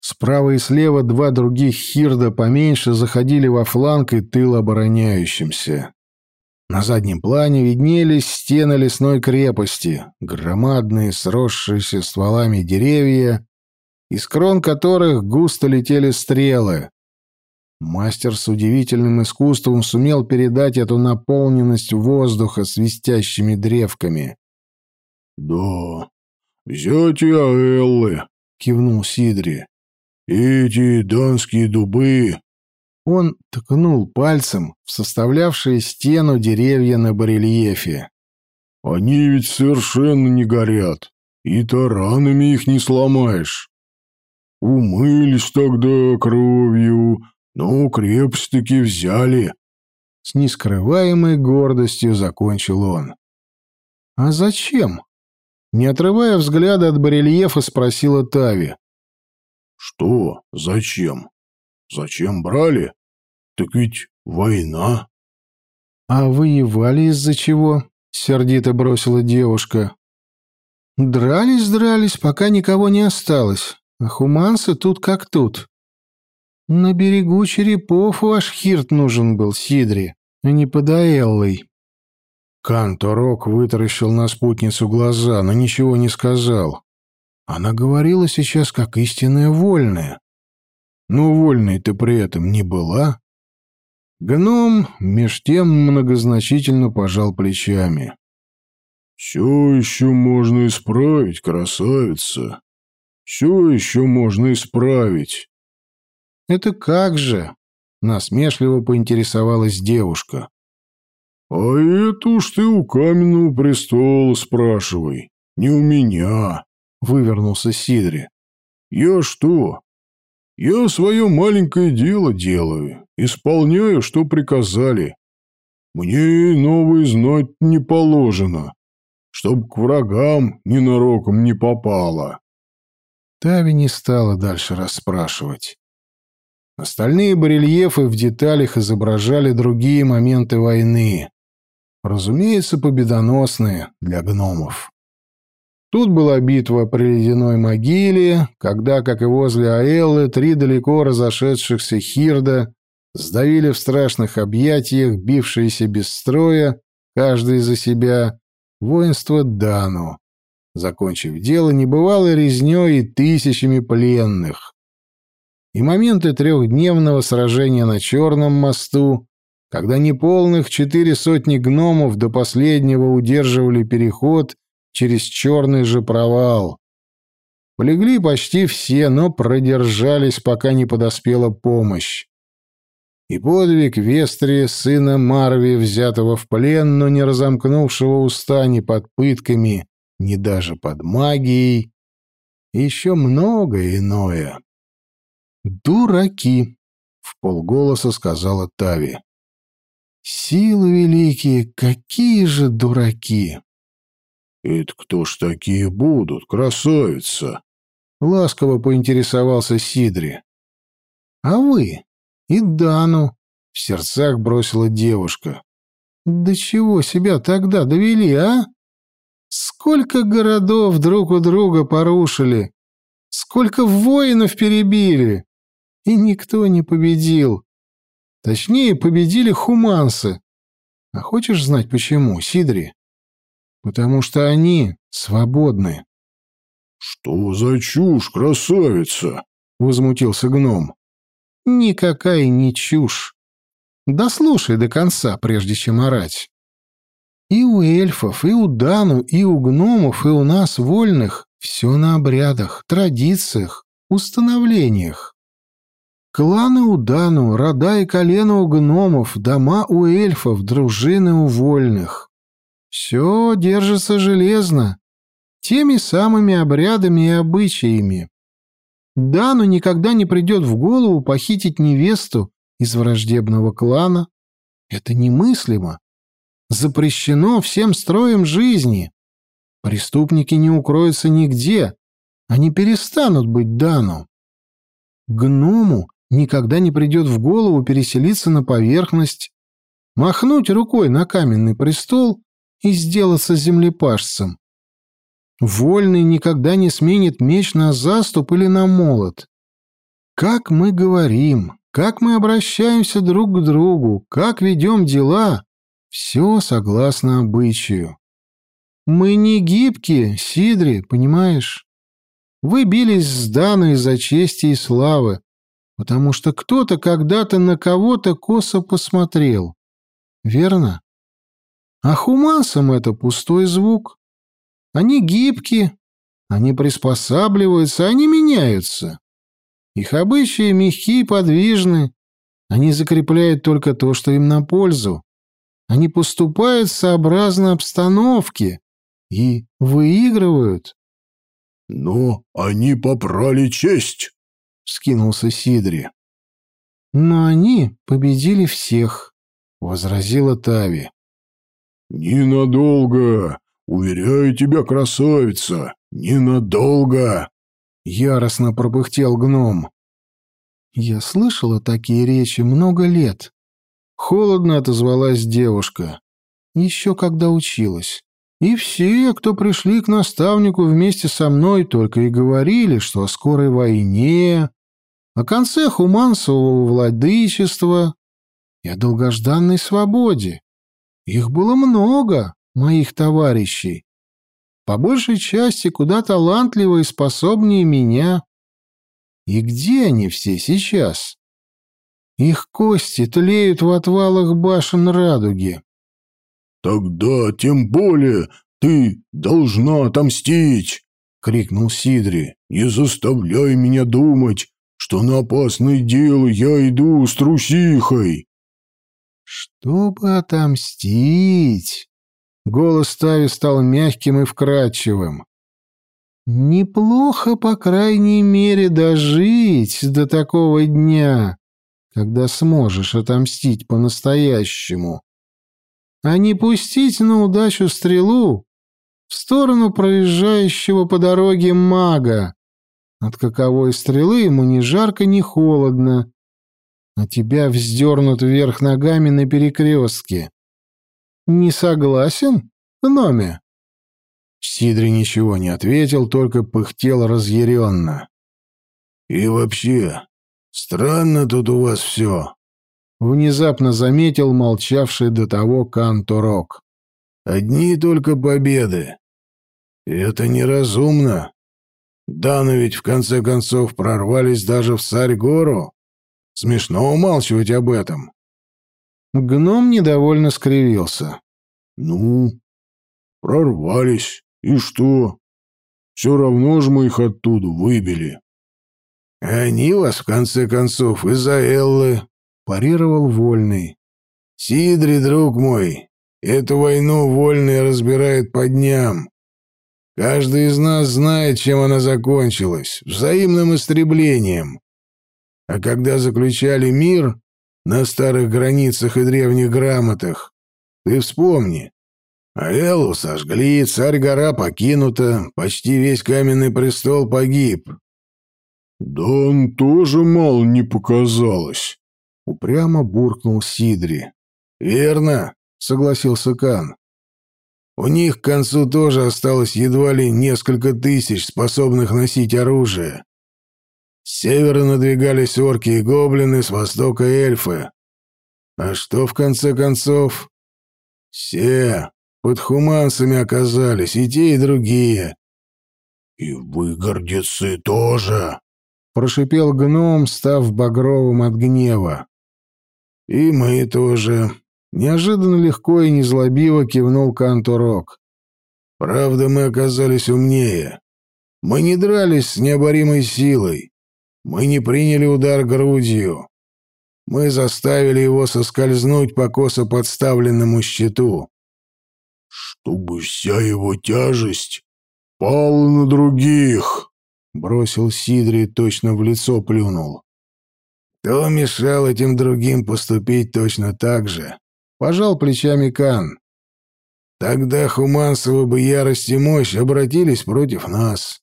Справа и слева два других хирда поменьше заходили во фланг и тыл обороняющимся. На заднем плане виднелись стены лесной крепости, громадные сросшиеся стволами деревья, из крон которых густо летели стрелы. Мастер с удивительным искусством сумел передать эту наполненность воздуха свистящими древками. «Да, взятие Аэллы», — кивнул Сидри. «Эти данские дубы он ткнул пальцем в составлявшие стену деревья на барельефе. «Они ведь совершенно не горят, и таранами их не сломаешь. Умылись тогда кровью, но крепость-таки взяли». С нескрываемой гордостью закончил он. «А зачем?» Не отрывая взгляда от барельефа, спросила Тави. «Что? Зачем? Зачем брали? Так ведь война. А воевали из-за чего? Сердито бросила девушка. Дрались, дрались, пока никого не осталось. А хуманцы тут как тут. На берегу черепов ваш хирт нужен был, Сидри, а не под Аэллой. Канторок вытаращил на спутницу глаза, но ничего не сказал. Она говорила сейчас как истинная вольная. Но вольной ты при этом не была. Гном меж тем многозначительно пожал плечами. «Все еще можно исправить, красавица. Все еще можно исправить». «Это как же?» — насмешливо поинтересовалась девушка. «А это уж ты у каменного престола спрашивай, не у меня», — вывернулся Сидри. «Я что, я свое маленькое дело делаю, исполняю, что приказали. Мне новое знать не положено, чтоб к врагам ненароком не попало. Тави не стала дальше расспрашивать. Остальные барельефы в деталях изображали другие моменты войны. Разумеется, победоносные для гномов. Тут была битва при ледяной могиле, когда, как и возле Аэллы, три далеко разошедшихся Хирда сдавили в страшных объятиях, бившиеся без строя, каждый за себя, воинство Дану, закончив дело небывалой резнёй и тысячами пленных. И моменты трехдневного сражения на Черном мосту, когда неполных четыре сотни гномов до последнего удерживали переход через черный же провал. Полегли почти все, но продержались, пока не подоспела помощь. И подвиг Вестри, сына Марви, взятого в плен, но не разомкнувшего уста ни под пытками, ни даже под магией, и еще многое иное. «Дураки!» — в полголоса сказала Тави. «Силы великие, какие же дураки!» «Это кто ж такие будут, красавица?» — ласково поинтересовался Сидри. «А вы? И Дану!» — в сердцах бросила девушка. «Да чего себя тогда довели, а? Сколько городов друг у друга порушили, сколько воинов перебили, и никто не победил. Точнее, победили хумансы. А хочешь знать почему, Сидри?» потому что они свободны. «Что за чушь, красавица?» — возмутился гном. «Никакая не чушь. Дослушай до конца, прежде чем орать. И у эльфов, и у Дану, и у гномов, и у нас, вольных, все на обрядах, традициях, установлениях. Кланы у Дану, рода и колено у гномов, дома у эльфов, дружины у вольных. Все держится железно, теми самыми обрядами и обычаями. Дану никогда не придет в голову похитить невесту из враждебного клана. Это немыслимо. Запрещено всем строем жизни. Преступники не укроются нигде. Они перестанут быть Дану. Гному никогда не придет в голову переселиться на поверхность, махнуть рукой на каменный престол и сделаться землепашцем. Вольный никогда не сменит меч на заступ или на молот. Как мы говорим, как мы обращаемся друг к другу, как ведем дела, все согласно обычаю. Мы не гибкие, Сидри, понимаешь? Вы бились с Даной за чести и славы, потому что кто-то когда-то на кого-то косо посмотрел. Верно? А хумансам это пустой звук. Они гибкие, они приспосабливаются, они меняются. Их обычаи мягкие подвижны. Они закрепляют только то, что им на пользу. Они поступают сообразно обстановке и выигрывают. — Но они попрали честь, — вскинулся Сидри. — Но они победили всех, — возразила Тави. «Ненадолго! Уверяю тебя, красавица! Ненадолго!» Яростно пропыхтел гном. «Я слышала такие речи много лет». Холодно отозвалась девушка. Еще когда училась. И все, кто пришли к наставнику вместе со мной, только и говорили, что о скорой войне, о конце хумансового владычества и о долгожданной свободе. Их было много, моих товарищей. По большей части куда талантливые и способнее меня. И где они все сейчас? Их кости тлеют в отвалах башен радуги. «Тогда тем более ты должна отомстить!» — крикнул Сидри. «Не заставляй меня думать, что на опасное дело я иду с трусихой!» «Чтобы отомстить!» Голос Тави стал мягким и вкрадчивым. «Неплохо, по крайней мере, дожить до такого дня, когда сможешь отомстить по-настоящему, а не пустить на удачу стрелу в сторону проезжающего по дороге мага. От каковой стрелы ему ни жарко, ни холодно, а тебя вздернут вверх ногами на перекрестке. Не согласен, гноме?» Сидри ничего не ответил, только пыхтел разъяренно. «И вообще, странно тут у вас все», — внезапно заметил молчавший до того Канторок. «Одни только победы. это неразумно. Да, но ведь в конце концов прорвались даже в Царь-гору. Смешно умалчивать об этом». Гном недовольно скривился. «Ну, прорвались. И что? Все равно же мы их оттуда выбили. Они вас, в конце концов, из-за Эллы, парировал Вольный. Сидри, друг мой, эту войну Вольный разбирает по дням. Каждый из нас знает, чем она закончилась — взаимным истреблением. А когда заключали мир на старых границах и древних грамотах, ты вспомни, а Эллу сожгли, царь-гора покинута, почти весь каменный престол погиб. «Да он тоже мало не показалось», — упрямо буркнул Сидри. «Верно», — согласился Кан. «У них к концу тоже осталось едва ли несколько тысяч, способных носить оружие. С севера надвигались орки и гоблины, с востока эльфы. А что в конце концов? Все, под хуманцами оказались и те, и другие. — И вы, гордецы, тоже? — прошипел гном, став багровым от гнева. — И мы тоже. Неожиданно легко и незлобиво кивнул Кантурок. — Правда, мы оказались умнее. Мы не дрались с необоримой силой. Мы не приняли удар грудью. Мы заставили его соскользнуть по косо подставленному щиту чтобы вся его тяжесть пала на других, — бросил Сидри точно в лицо плюнул. Кто мешал этим другим поступить точно так же? Пожал плечами Кан. Тогда Хумансова бы ярость и мощь обратились против нас.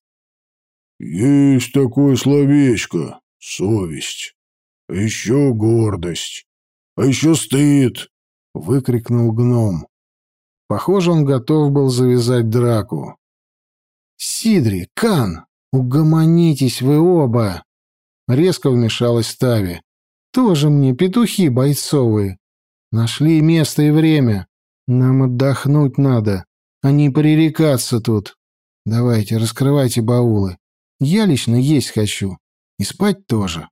Есть такое словечко — совесть. А еще гордость. А еще стыд, — выкрикнул гном. Похоже, он готов был завязать драку. «Сидри, Кан, угомонитесь вы оба!» Резко вмешалась Тави. «Тоже мне петухи бойцовые. Нашли место и время. Нам отдохнуть надо, а не пререкаться тут. Давайте, раскрывайте баулы. Я лично есть хочу. И спать тоже».